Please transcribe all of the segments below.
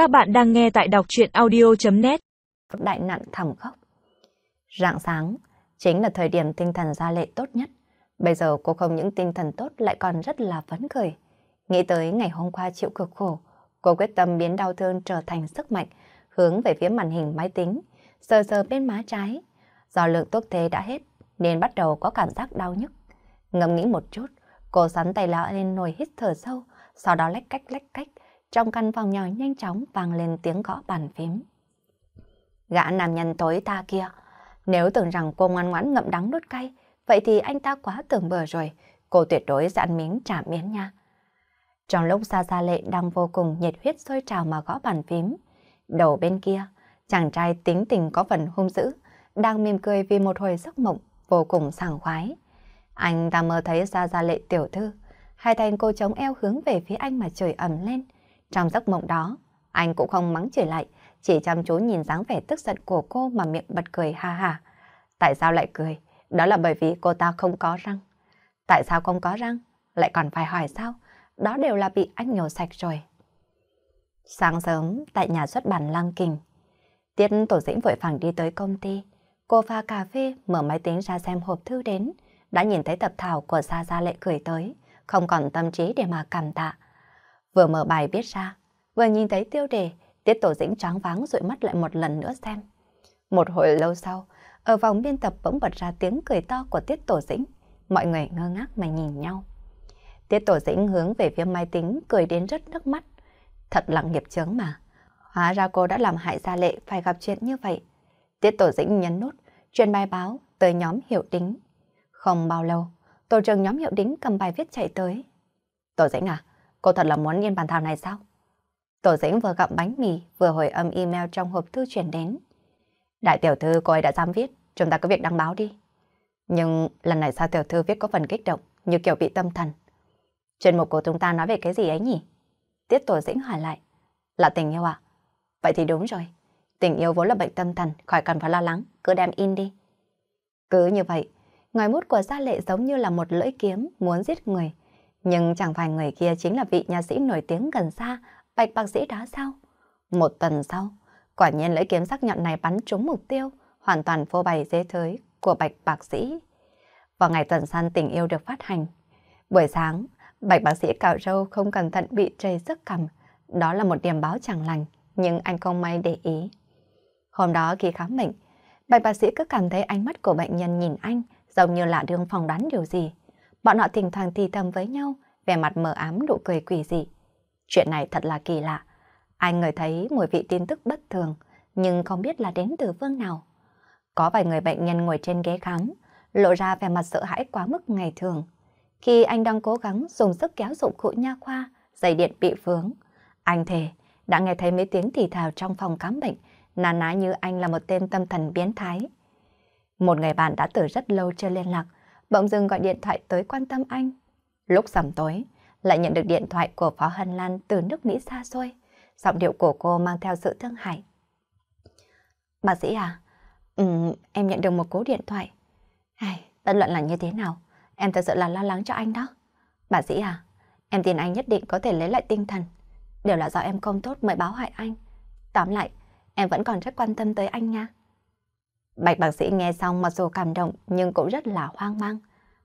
Các bạn đang nghe tại đọc chuyện audio.net Đại nạn thầm khóc. Rạng sáng, chính là thời điểm tinh thần gia lệ tốt nhất. Bây giờ cô không những tinh thần tốt lại còn rất là phấn khởi. Nghĩ tới ngày hôm qua chịu cực khổ, cô quyết tâm biến đau thương trở thành sức mạnh, hướng về phía màn hình máy tính, sờ sờ bên má trái. Do lượng thuốc thế đã hết, nên bắt đầu có cảm giác đau nhức. Ngẫm nghĩ một chút, cô sắn tay lão lên nồi hít thở sâu, sau đó lách cách lách cách, trong căn phòng nhỏ nhanh chóng vang lên tiếng gõ bàn phím. Gã nam nhân tối ta kia, nếu tưởng rằng cô ngoan ngoãn ngậm đắng nuốt cay, vậy thì anh ta quá tưởng bờ rồi, cô tuyệt đối sẽ ăn miếng trả miếng nha. Trong lúc xa Gia Lệ đang vô cùng nhiệt huyết sôi trào mà gõ bàn phím, đầu bên kia, chàng trai tính tình có phần hung dữ, đang mỉm cười vì một hồi giấc mộng vô cùng sảng khoái. Anh ta mơ thấy Gia Gia Lệ tiểu thư, hai thành cô chống eo hướng về phía anh mà trời ẩm lên. Trong giấc mộng đó, anh cũng không mắng chửi lại, chỉ chăm chú nhìn dáng vẻ tức giận của cô mà miệng bật cười ha ha. Tại sao lại cười? Đó là bởi vì cô ta không có răng. Tại sao không có răng? Lại còn phải hỏi sao? Đó đều là bị anh nhổ sạch rồi. Sáng sớm, tại nhà xuất bản Lăng Kình, Tiết Tổ Dĩnh vội vàng đi tới công ty. Cô pha cà phê, mở máy tính ra xem hộp thư đến. Đã nhìn thấy tập thảo của Sa Gia Lệ gửi tới, không còn tâm trí để mà cảm tạ. Vừa mở bài viết ra, vừa nhìn thấy tiêu đề, Tiết Tổ Dĩnh tráng váng rồi mắt lại một lần nữa xem. Một hồi lâu sau, ở vòng biên tập bỗng bật ra tiếng cười to của Tiết Tổ Dĩnh. Mọi người ngơ ngác mà nhìn nhau. Tiết Tổ Dĩnh hướng về phía máy tính cười đến rất nước mắt. Thật là nghiệp chướng mà. Hóa ra cô đã làm hại gia lệ phải gặp chuyện như vậy. Tiết Tổ Dĩnh nhấn nút, truyền bài báo tới nhóm hiệu đính. Không bao lâu, tổ trưởng nhóm hiệu đính cầm bài viết chạy tới. Tổ Dĩnh à, cô thật là muốn yên bàn thảo này sao? Tổ Dĩnh vừa gặm bánh mì, vừa hồi âm email trong hộp thư chuyển đến. Đại tiểu thư cô ấy đã dám viết, chúng ta có việc đăng báo đi. Nhưng lần này sao tiểu thư viết có phần kích động, như kiểu bị tâm thần. Chuyên mục của chúng ta nói về cái gì ấy nhỉ? Tiết Tổ Dĩnh hỏi lại. Là tình yêu à? Vậy thì đúng rồi. Tình yêu vốn là bệnh tâm thần, khỏi cần phải lo lắng, cứ đem in đi. Cứ như vậy, ngòi mút của gia lệ giống như là một lưỡi kiếm muốn giết người. Nhưng chẳng phải người kia chính là vị nhà sĩ nổi tiếng gần xa, bạch bác sĩ đó sao? Một tuần sau, quả nhiên lưỡi kiếm sắc nhọn này bắn trúng mục tiêu, hoàn toàn phô bày dế thới của bạch bác sĩ. Vào ngày tuần săn tình yêu được phát hành, buổi sáng, bạch bác sĩ cạo râu không cẩn thận bị trầy sức cầm. Đó là một điểm báo chẳng lành, nhưng anh không may để ý. Hôm đó khi khám bệnh, bạch bác sĩ cứ cảm thấy ánh mắt của bệnh nhân nhìn anh giống như là đương phòng đoán điều gì. Bọn họ thỉnh thoảng thì thầm với nhau, vẻ mặt mờ ám nụ cười quỷ dị. Chuyện này thật là kỳ lạ. Anh ngửi thấy mùi vị tin tức bất thường, nhưng không biết là đến từ phương nào. Có vài người bệnh nhân ngồi trên ghế khám, lộ ra vẻ mặt sợ hãi quá mức ngày thường. Khi anh đang cố gắng dùng sức kéo dụng cụ nha khoa, dây điện bị vướng, anh thề đã nghe thấy mấy tiếng thì thào trong phòng khám bệnh, nà ná như anh là một tên tâm thần biến thái. Một người bạn đã từ rất lâu chưa liên lạc, bỗng dưng gọi điện thoại tới quan tâm anh. Lúc sầm tối, lại nhận được điện thoại của Phó Hân Lan từ nước Mỹ xa xôi. Giọng điệu của cô mang theo sự thương hại. Bác sĩ à, ừ, em nhận được một cú điện thoại. hay tân luận là như thế nào, em thật sự là lo lắng cho anh đó. Bác sĩ à, em tin anh nhất định có thể lấy lại tinh thần. Đều là do em không tốt mới báo hại anh. Tóm lại, em vẫn còn rất quan tâm tới anh nha. Bạch bác sĩ nghe xong mặc dù cảm động nhưng cũng rất là hoang mang.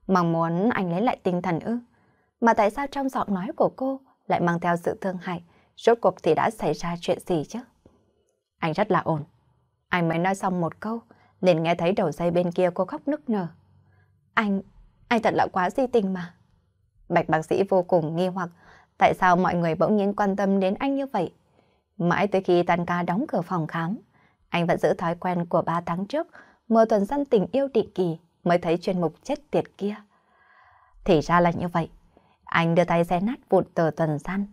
Mong muốn anh lấy lại tinh thần ư. Mà tại sao trong giọng nói của cô lại mang theo sự thương hại? Rốt cuộc thì đã xảy ra chuyện gì chứ? Anh rất là ổn. Anh mới nói xong một câu, liền nghe thấy đầu dây bên kia cô khóc nức nở. Anh, anh thật là quá di tình mà. Bạch bác sĩ vô cùng nghi hoặc tại sao mọi người bỗng nhiên quan tâm đến anh như vậy. Mãi tới khi tan ca đóng cửa phòng khám, anh vẫn giữ thói quen của ba tháng trước, mùa tuần săn tình yêu định kỳ mới thấy chuyên mục chết tiệt kia. Thì ra là như vậy. Anh đưa tay xé nát vụn tờ tuần săn.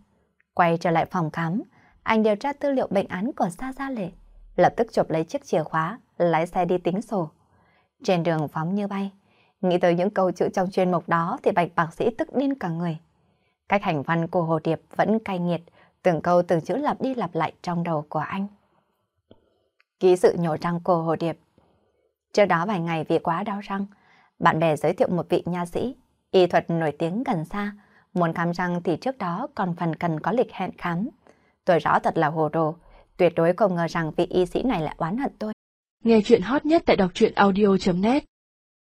Quay trở lại phòng khám, anh điều tra tư liệu bệnh án của Sa Gia Lệ. Lập tức chụp lấy chiếc chìa khóa, lái xe đi tính sổ. Trên đường phóng như bay, nghĩ tới những câu chữ trong chuyên mục đó thì bạch bác sĩ tức điên cả người. Cách hành văn của Hồ Điệp vẫn cay nghiệt, từng câu từng chữ lặp đi lặp lại trong đầu của anh. Ký sự nhổ răng cô Hồ Điệp. Trước đó vài ngày vì quá đau răng, bạn bè giới thiệu một vị nha sĩ, y thuật nổi tiếng gần xa, muốn khám răng thì trước đó còn phần cần có lịch hẹn khám. Tôi rõ thật là hồ đồ, tuyệt đối không ngờ rằng vị y sĩ này lại oán hận tôi. Nghe chuyện hot nhất tại đọc truyện audio.net